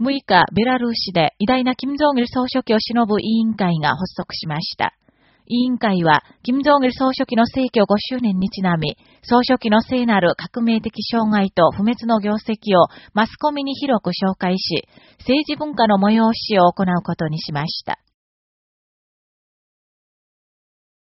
6日、ベラルーシで偉大な金正義総書記を偲ぶ委員会が発足しました。委員会は、金正義総書記の逝去5周年にちなみ、総書記の聖なる革命的障害と不滅の業績をマスコミに広く紹介し、政治文化の催しを行うことにしました。